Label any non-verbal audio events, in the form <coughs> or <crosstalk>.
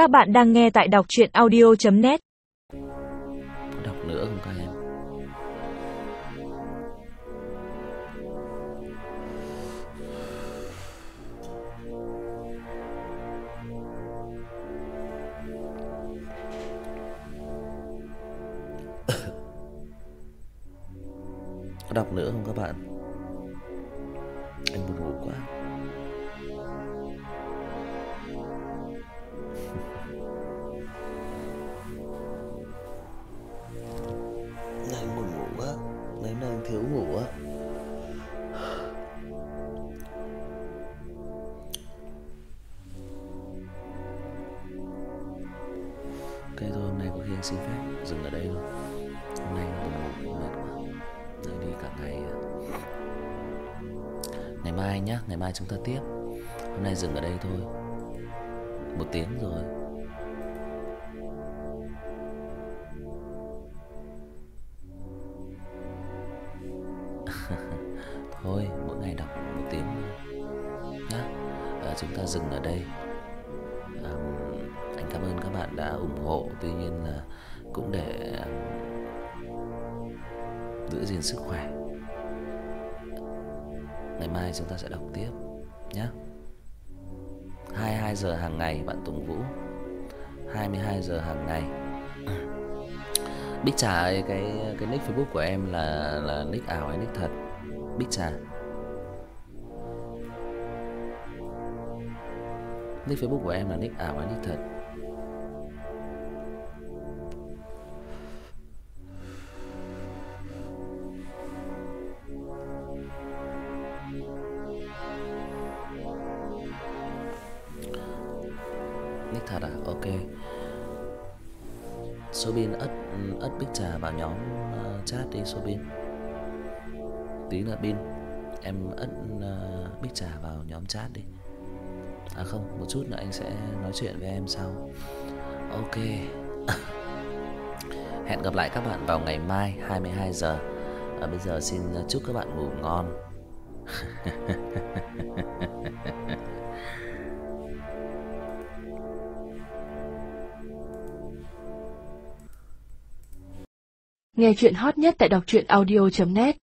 Các bạn đang nghe tại đọc chuyện audio.net đọc nữa không các em? <coughs> Đọc nữa không các bạn? Mình xin phép dừng ở đây luôn. Hôm nay buồn ngủ mệt quá. Đấy đi cả ngày. À. Ngày mai nhá Ngày mai chúng ta tiếp. Hôm nay dừng ở đây thôi. Một tiếng rồi. <laughs> Thôi mỗi ngày đọc một tiếng nhá. À, Chúng ta dừng ở đây đã ủng hộ Tuy nhiên là cũng để um, giữ gìn sức khỏe Ngày mai chúng ta sẽ đọc tiếp nhé 22 giờ hàng ngày bạn Tùng Vũ 22 giờ hàng ngày Bích Trà ơi, cái cái nick Facebook của em là là nick ảo hay nick thật? Bích Trà. Nick Facebook của em là nick ảo hay nick thật? Nick thật à? Ok. Sobin ất ất Bích Trà vào nhóm uh, chat đi Sobin. Tí là Bin em ất uh, Bích Trà vào nhóm chat đi. À không, một chút nữa anh sẽ nói chuyện với em sau. Ok. <laughs> Hẹn gặp lại các bạn vào ngày mai 22 giờ. À, bây giờ xin à, chúc các bạn ngủ ngon. Nghe chuyện hot nhất tại đọc truyện audio.net